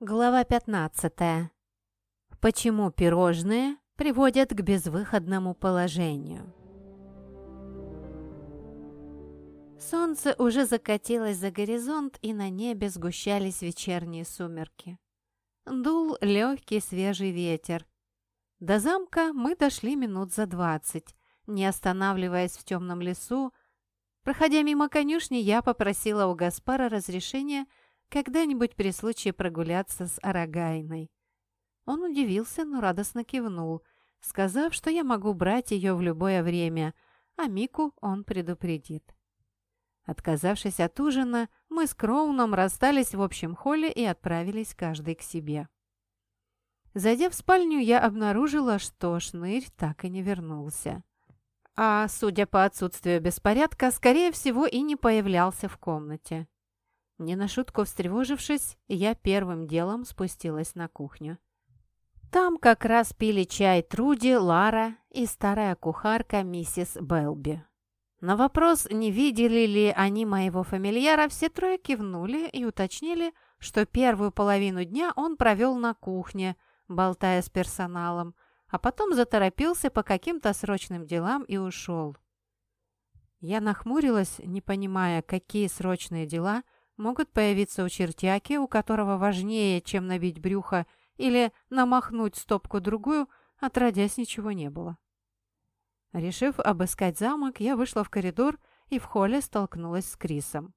Глава 15. Почему пирожные приводят к безвыходному положению? Солнце уже закатилось за горизонт, и на небе сгущались вечерние сумерки. Дул легкий свежий ветер. До замка мы дошли минут за двадцать, не останавливаясь в темном лесу. Проходя мимо конюшни, я попросила у Гаспара разрешения когда-нибудь при случае прогуляться с Арагайной. Он удивился, но радостно кивнул, сказав, что я могу брать ее в любое время, а Мику он предупредит. Отказавшись от ужина, мы с Кроуном расстались в общем холле и отправились каждый к себе. Зайдя в спальню, я обнаружила, что шнырь так и не вернулся. А, судя по отсутствию беспорядка, скорее всего и не появлялся в комнате. Не на шутку встревожившись, я первым делом спустилась на кухню. Там как раз пили чай Труди, Лара и старая кухарка миссис Белби. На вопрос, не видели ли они моего фамильяра, все трое кивнули и уточнили, что первую половину дня он провел на кухне, болтая с персоналом, а потом заторопился по каким-то срочным делам и ушел. Я нахмурилась, не понимая, какие срочные дела – могут появиться у чертяки, у которого важнее, чем набить брюхо или намахнуть стопку-другую, отродясь ничего не было. Решив обыскать замок, я вышла в коридор и в холле столкнулась с Крисом.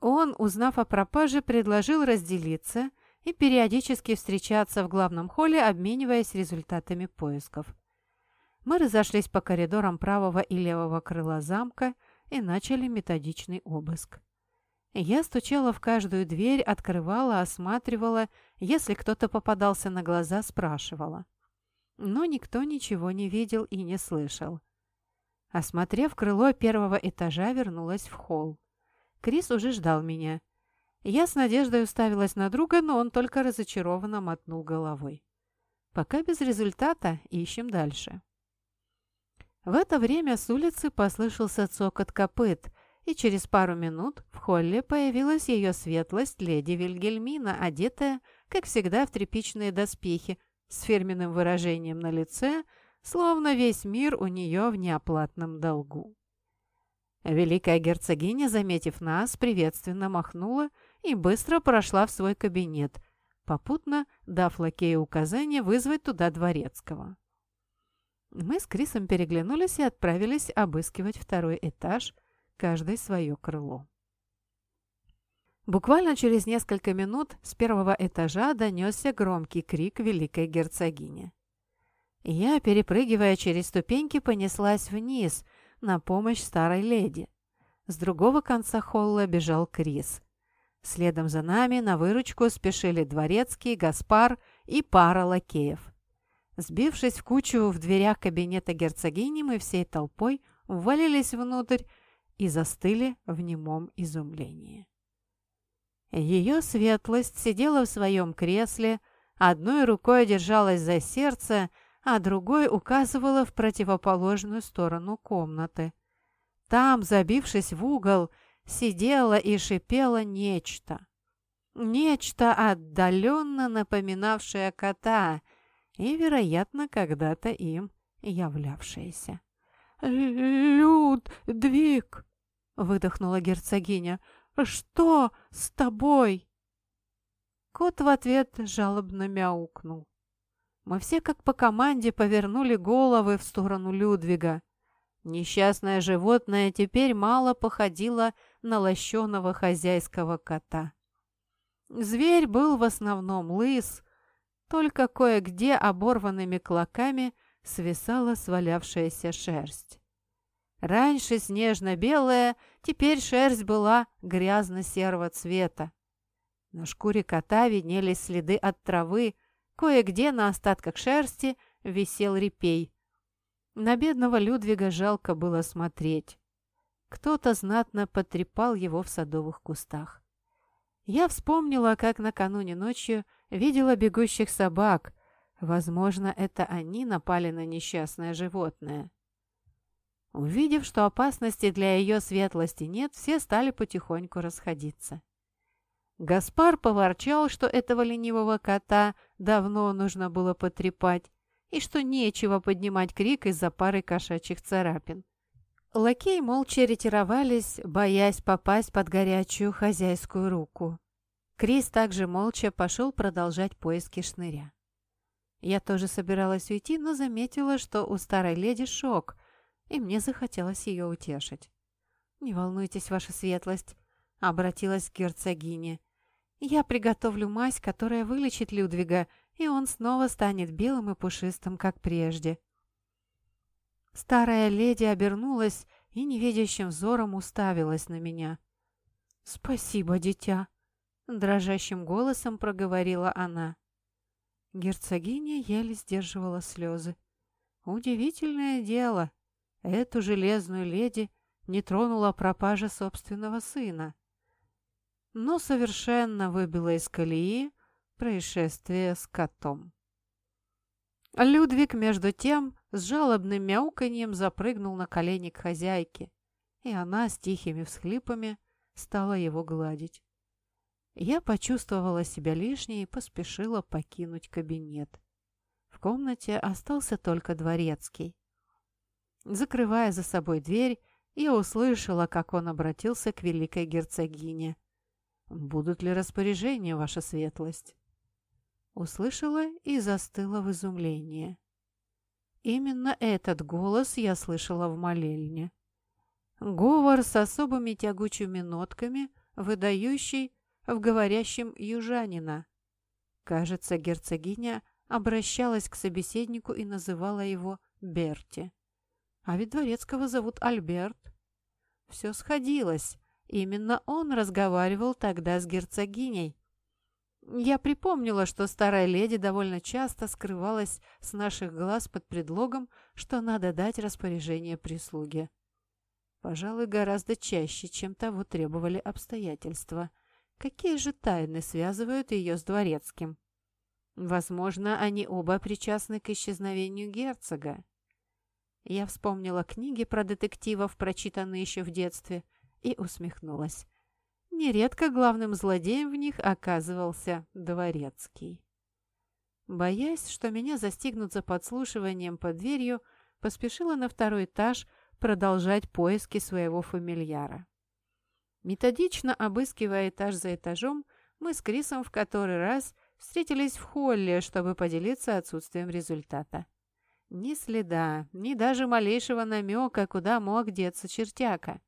Он, узнав о пропаже, предложил разделиться и периодически встречаться в главном холле, обмениваясь результатами поисков. Мы разошлись по коридорам правого и левого крыла замка и начали методичный обыск. Я стучала в каждую дверь, открывала, осматривала, если кто-то попадался на глаза, спрашивала. Но никто ничего не видел и не слышал. Осмотрев крыло первого этажа, вернулась в холл. Крис уже ждал меня. Я с надеждой уставилась на друга, но он только разочарованно мотнул головой. Пока без результата, ищем дальше. В это время с улицы послышался цокот копыт – и через пару минут в холле появилась ее светлость леди Вильгельмина, одетая, как всегда, в тряпичные доспехи, с фирменным выражением на лице, словно весь мир у нее в неоплатном долгу. Великая герцогиня, заметив нас, приветственно махнула и быстро прошла в свой кабинет, попутно дав лакею указание вызвать туда дворецкого. Мы с Крисом переглянулись и отправились обыскивать второй этаж – каждый свое крыло. Буквально через несколько минут с первого этажа донесся громкий крик великой герцогини. Я, перепрыгивая через ступеньки, понеслась вниз на помощь старой леди. С другого конца холла бежал Крис. Следом за нами на выручку спешили Дворецкий, Гаспар и пара лакеев. Сбившись в кучу в дверях кабинета герцогини, мы всей толпой ввалились внутрь и застыли в немом изумлении. Ее светлость сидела в своем кресле, одной рукой держалась за сердце, а другой указывала в противоположную сторону комнаты. Там, забившись в угол, сидела и шипела нечто. Нечто, отдаленно напоминавшее кота и, вероятно, когда-то им являвшееся. «Людвиг!» — выдохнула герцогиня. «Что с тобой?» Кот в ответ жалобно мяукнул. Мы все как по команде повернули головы в сторону Людвига. Несчастное животное теперь мало походило на лощеного хозяйского кота. Зверь был в основном лыс, только кое-где оборванными клоками свисала свалявшаяся шерсть. Раньше снежно-белая, теперь шерсть была грязно-серого цвета. На шкуре кота виднелись следы от травы, кое-где на остатках шерсти висел репей. На бедного Людвига жалко было смотреть. Кто-то знатно потрепал его в садовых кустах. Я вспомнила, как накануне ночью видела бегущих собак, Возможно, это они напали на несчастное животное. Увидев, что опасности для ее светлости нет, все стали потихоньку расходиться. Гаспар поворчал, что этого ленивого кота давно нужно было потрепать, и что нечего поднимать крик из-за пары кошачьих царапин. Лакеи молча ретировались, боясь попасть под горячую хозяйскую руку. Крис также молча пошел продолжать поиски шныря. Я тоже собиралась уйти, но заметила, что у старой леди шок, и мне захотелось ее утешить. «Не волнуйтесь, ваша светлость», — обратилась к герцогине. «Я приготовлю мазь, которая вылечит Людвига, и он снова станет белым и пушистым, как прежде». Старая леди обернулась и невидящим взором уставилась на меня. «Спасибо, дитя», — дрожащим голосом проговорила она. Герцогиня еле сдерживала слезы. Удивительное дело. Эту железную леди не тронула пропажа собственного сына. Но совершенно выбила из колеи происшествие с котом. Людвиг, между тем, с жалобным мяуканьем запрыгнул на колени к хозяйке, и она с тихими всхлипами стала его гладить. Я почувствовала себя лишней и поспешила покинуть кабинет. В комнате остался только дворецкий. Закрывая за собой дверь, я услышала, как он обратился к великой герцогине. «Будут ли распоряжения, ваша светлость?» Услышала и застыла в изумлении. Именно этот голос я слышала в молельне. Говор с особыми тягучими нотками, выдающий в говорящем южанина. Кажется, герцогиня обращалась к собеседнику и называла его Берти. А ведь дворецкого зовут Альберт. Все сходилось. Именно он разговаривал тогда с герцогиней. Я припомнила, что старая леди довольно часто скрывалась с наших глаз под предлогом, что надо дать распоряжение прислуге. Пожалуй, гораздо чаще, чем того требовали обстоятельства. Какие же тайны связывают ее с дворецким? Возможно, они оба причастны к исчезновению герцога. Я вспомнила книги про детективов, прочитанные еще в детстве, и усмехнулась. Нередко главным злодеем в них оказывался дворецкий. Боясь, что меня застигнут за подслушиванием под дверью, поспешила на второй этаж продолжать поиски своего фамильяра. Методично обыскивая этаж за этажом, мы с Крисом в который раз встретились в холле, чтобы поделиться отсутствием результата. Ни следа, ни даже малейшего намека, куда мог деться чертяка.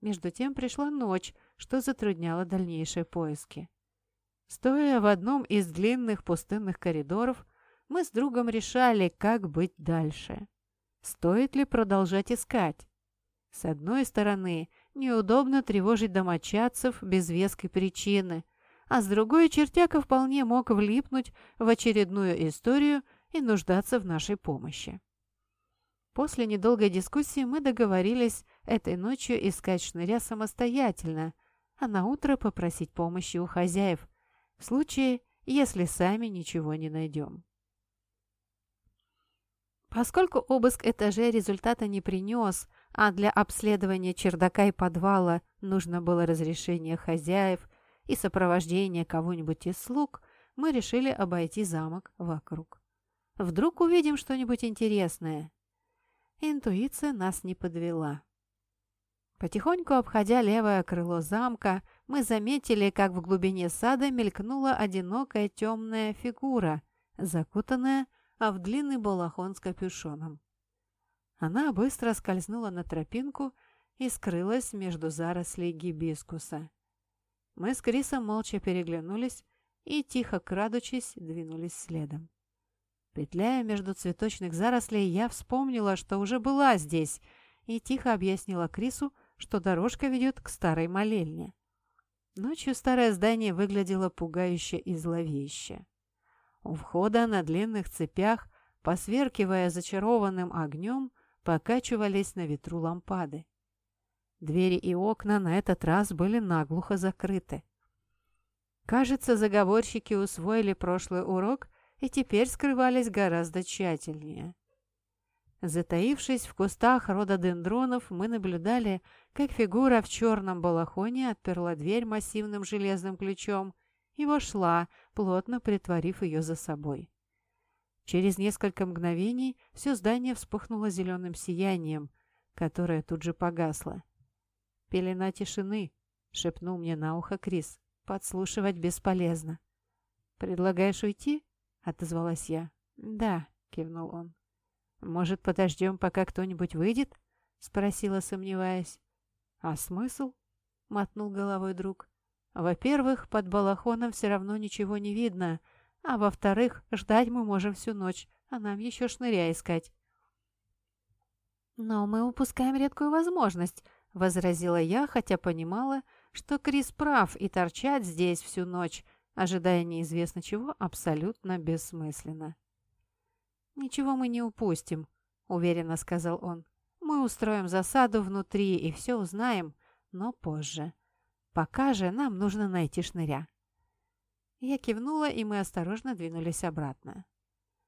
Между тем пришла ночь, что затрудняло дальнейшие поиски. Стоя в одном из длинных пустынных коридоров, мы с другом решали, как быть дальше. Стоит ли продолжать искать? С одной стороны, неудобно тревожить домочадцев без веской причины, а с другой чертяка вполне мог влипнуть в очередную историю и нуждаться в нашей помощи. После недолгой дискуссии мы договорились этой ночью искать шныря самостоятельно, а на утро попросить помощи у хозяев, в случае, если сами ничего не найдем. Поскольку обыск этажей результата не принес, а для обследования чердака и подвала нужно было разрешение хозяев и сопровождение кого-нибудь из слуг, мы решили обойти замок вокруг. Вдруг увидим что-нибудь интересное. Интуиция нас не подвела. Потихоньку обходя левое крыло замка, мы заметили, как в глубине сада мелькнула одинокая темная фигура, закутанная в длинный балахон с капюшоном. Она быстро скользнула на тропинку и скрылась между зарослей гибискуса. Мы с Крисом молча переглянулись и, тихо крадучись, двинулись следом. Петляя между цветочных зарослей, я вспомнила, что уже была здесь, и тихо объяснила Крису, что дорожка ведет к старой молельне. Ночью старое здание выглядело пугающе и зловеще. У входа на длинных цепях, посверкивая зачарованным огнем, покачивались на ветру лампады. Двери и окна на этот раз были наглухо закрыты. Кажется, заговорщики усвоили прошлый урок и теперь скрывались гораздо тщательнее. Затаившись в кустах рододендронов, мы наблюдали, как фигура в черном балахоне отперла дверь массивным железным ключом и вошла, плотно притворив ее за собой. Через несколько мгновений все здание вспыхнуло зеленым сиянием, которое тут же погасло. «Пелена тишины», — шепнул мне на ухо Крис. «Подслушивать бесполезно». «Предлагаешь уйти?» — отозвалась я. «Да», — кивнул он. «Может, подождем, пока кто-нибудь выйдет?» — спросила, сомневаясь. «А смысл?» — мотнул головой друг. «Во-первых, под балахоном все равно ничего не видно, а во-вторых, ждать мы можем всю ночь, а нам еще шныря искать». «Но мы упускаем редкую возможность», — возразила я, хотя понимала, что Крис прав, и торчать здесь всю ночь, ожидая неизвестно чего, абсолютно бессмысленно. «Ничего мы не упустим», — уверенно сказал он. «Мы устроим засаду внутри и все узнаем, но позже. Пока же нам нужно найти шныря». Я кивнула, и мы осторожно двинулись обратно.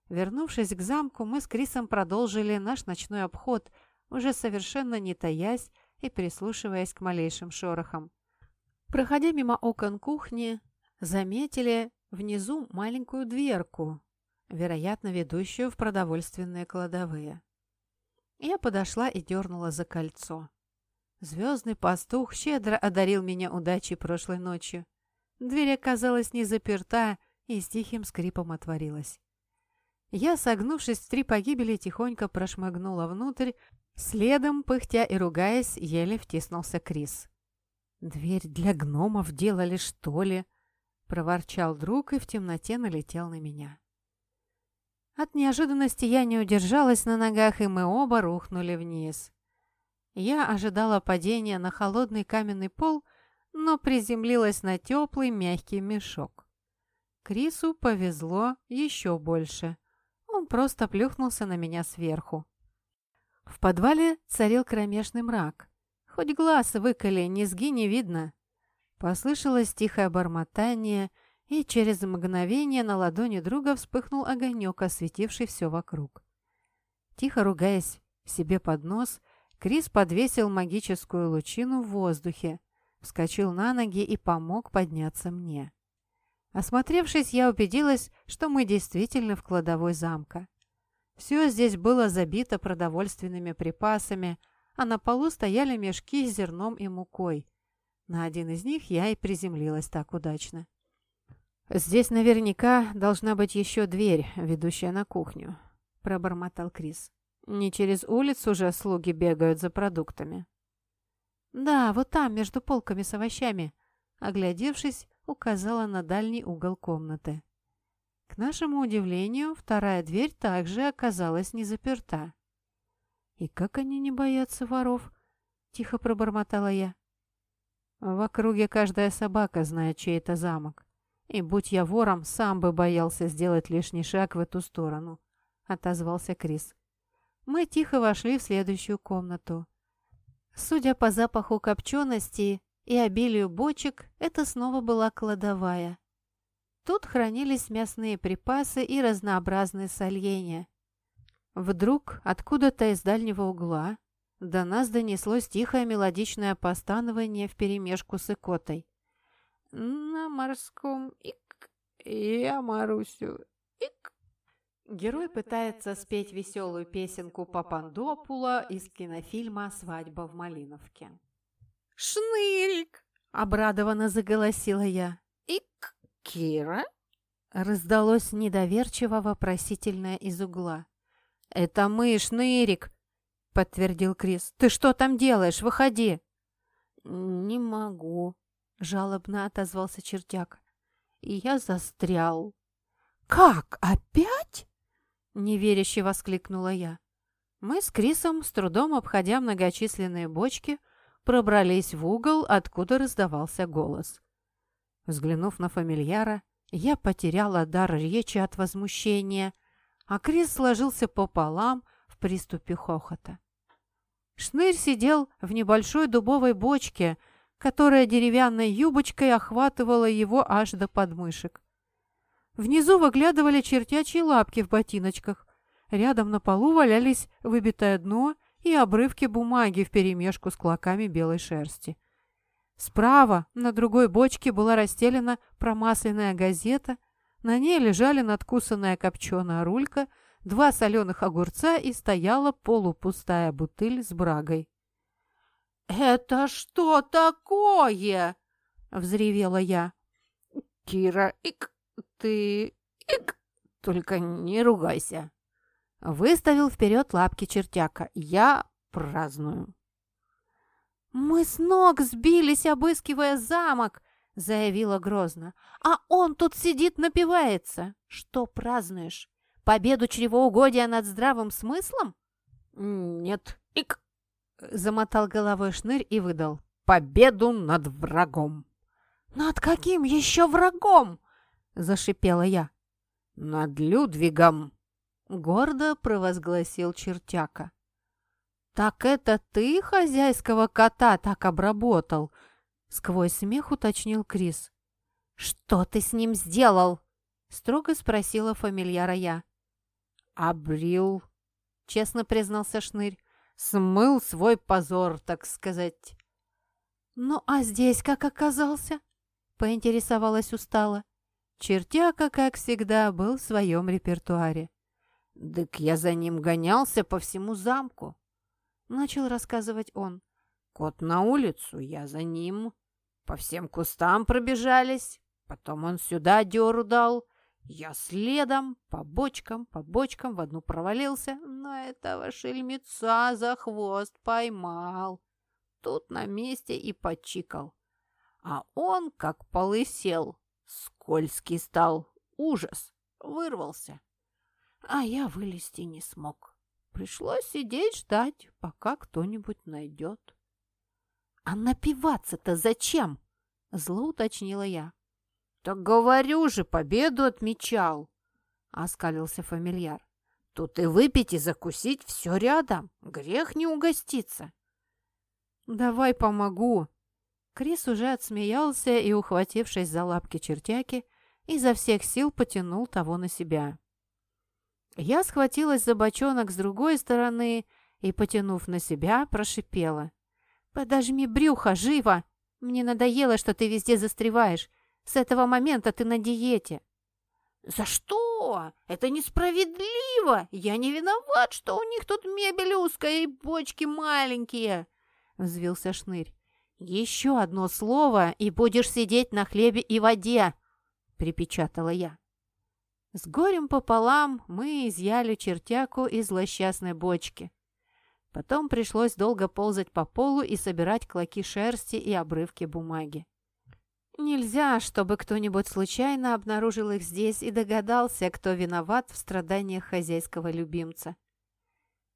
Вернувшись к замку, мы с Крисом продолжили наш ночной обход, уже совершенно не таясь и прислушиваясь к малейшим шорохам. Проходя мимо окон кухни, заметили внизу маленькую дверку, вероятно, ведущую в продовольственные кладовые. Я подошла и дернула за кольцо. Звездный пастух щедро одарил меня удачей прошлой ночью. Дверь оказалась не заперта и с тихим скрипом отворилась. Я, согнувшись в три погибели, тихонько прошмыгнула внутрь, следом, пыхтя и ругаясь, еле втиснулся Крис. «Дверь для гномов делали, что ли?» — проворчал друг и в темноте налетел на меня. От неожиданности я не удержалась на ногах, и мы оба рухнули вниз. Я ожидала падения на холодный каменный пол, но приземлилась на теплый мягкий мешок. Крису повезло еще больше. Он просто плюхнулся на меня сверху. В подвале царил кромешный мрак. Хоть глаз выколи, низги не видно. Послышалось тихое бормотание — и через мгновение на ладони друга вспыхнул огонек, осветивший все вокруг. Тихо ругаясь себе под нос, Крис подвесил магическую лучину в воздухе, вскочил на ноги и помог подняться мне. Осмотревшись, я убедилась, что мы действительно в кладовой замка. Все здесь было забито продовольственными припасами, а на полу стояли мешки с зерном и мукой. На один из них я и приземлилась так удачно. «Здесь наверняка должна быть еще дверь, ведущая на кухню», — пробормотал Крис. «Не через улицу же слуги бегают за продуктами». «Да, вот там, между полками с овощами», — оглядевшись, указала на дальний угол комнаты. К нашему удивлению, вторая дверь также оказалась не заперта. «И как они не боятся воров?» — тихо пробормотала я. «В округе каждая собака знает, чей это замок. И будь я вором, сам бы боялся сделать лишний шаг в эту сторону», — отозвался Крис. Мы тихо вошли в следующую комнату. Судя по запаху копчености и обилию бочек, это снова была кладовая. Тут хранились мясные припасы и разнообразные сольения. Вдруг, откуда-то из дальнего угла, до нас донеслось тихое мелодичное постанование вперемешку с икотой на морском ик, я Марусю ик. Герой пытается спеть веселую песенку Папандопула из кинофильма «Свадьба в Малиновке». «Шнырик!» — обрадованно заголосила я. «Ик, Кира?» — раздалось недоверчиво вопросительное из угла. «Это мы, Шнырик!» — подтвердил Крис. «Ты что там делаешь? Выходи!» «Не могу», — жалобно отозвался чертяк. И я застрял. «Как? Опять?» — неверяще воскликнула я. Мы с Крисом, с трудом обходя многочисленные бочки, пробрались в угол, откуда раздавался голос. Взглянув на фамильяра, я потеряла дар речи от возмущения, а Крис сложился пополам в приступе хохота. Шнырь сидел в небольшой дубовой бочке, которая деревянной юбочкой охватывала его аж до подмышек. Внизу выглядывали чертячьи лапки в ботиночках. рядом на полу валялись выбитое дно и обрывки бумаги вперемешку с клоками белой шерсти. Справа на другой бочке была расстелена промасленная газета, на ней лежали надкусанная копченая рулька, два соленых огурца и стояла полупустая бутыль с брагой. «Это что такое?» — взревела я. «Кира, ик, ты, ик, только не ругайся!» Выставил вперед лапки чертяка. «Я праздную!» «Мы с ног сбились, обыскивая замок!» — заявила грозно. «А он тут сидит, напивается! Что празднуешь? Победу чревоугодия над здравым смыслом?» «Нет, ик!» — замотал головой шнырь и выдал. «Победу над врагом!» «Над каким еще врагом?» — зашипела я. «Над Людвигом!» — гордо провозгласил чертяка. «Так это ты хозяйского кота так обработал?» — сквозь смех уточнил Крис. «Что ты с ним сделал?» — строго спросила фамильяра я. «Обрил», — честно признался Шнырь. «Смыл свой позор, так сказать». «Ну, а здесь как оказался?» — поинтересовалась устало. Чертяка, как всегда, был в своем репертуаре. «Дык я за ним гонялся по всему замку», — начал рассказывать он. «Кот на улицу, я за ним. По всем кустам пробежались. Потом он сюда дёру дал. Я следом, по бочкам, по бочкам в одну провалился, но этого шельмеца за хвост поймал. Тут на месте и почикал. А он, как полысел, скользкий стал, ужас, вырвался. А я вылезти не смог. Пришлось сидеть ждать, пока кто-нибудь найдет. «А напиваться-то зачем?» — зло уточнила я. «Так говорю же, победу отмечал!» — оскалился фамильяр. «Тут и выпить, и закусить все рядом. Грех не угоститься». «Давай помогу!» Крис уже отсмеялся и, ухватившись за лапки чертяки, изо всех сил потянул того на себя. Я схватилась за бочонок с другой стороны и, потянув на себя, прошипела. «Подожми брюхо, живо! Мне надоело, что ты везде застреваешь. С этого момента ты на диете». «За что? Это несправедливо! Я не виноват, что у них тут мебель узкая и бочки маленькие!» — взвился Шнырь. «Еще одно слово, и будешь сидеть на хлебе и воде!» — припечатала я. С горем пополам мы изъяли чертяку из злосчастной бочки. Потом пришлось долго ползать по полу и собирать клоки шерсти и обрывки бумаги. Нельзя, чтобы кто-нибудь случайно обнаружил их здесь и догадался, кто виноват в страданиях хозяйского любимца.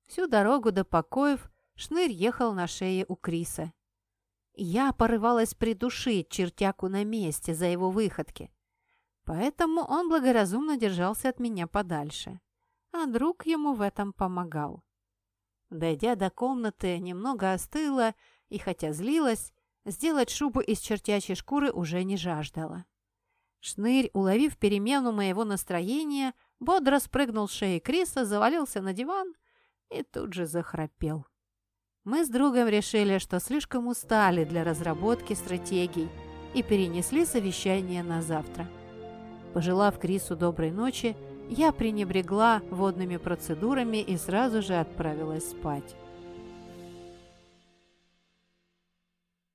Всю дорогу до покоев Шнырь ехал на шее у Криса. Я порывалась придушить чертяку на месте за его выходки. Поэтому он благоразумно держался от меня подальше. А друг ему в этом помогал. Дойдя до комнаты, немного остыла и, хотя злилась, сделать шубу из чертячей шкуры уже не жаждала. Шнырь, уловив перемену моего настроения, бодро спрыгнул с шеи Криса, завалился на диван и тут же захрапел. Мы с другом решили, что слишком устали для разработки стратегий и перенесли совещание на завтра. Пожелав Крису доброй ночи, я пренебрегла водными процедурами и сразу же отправилась спать.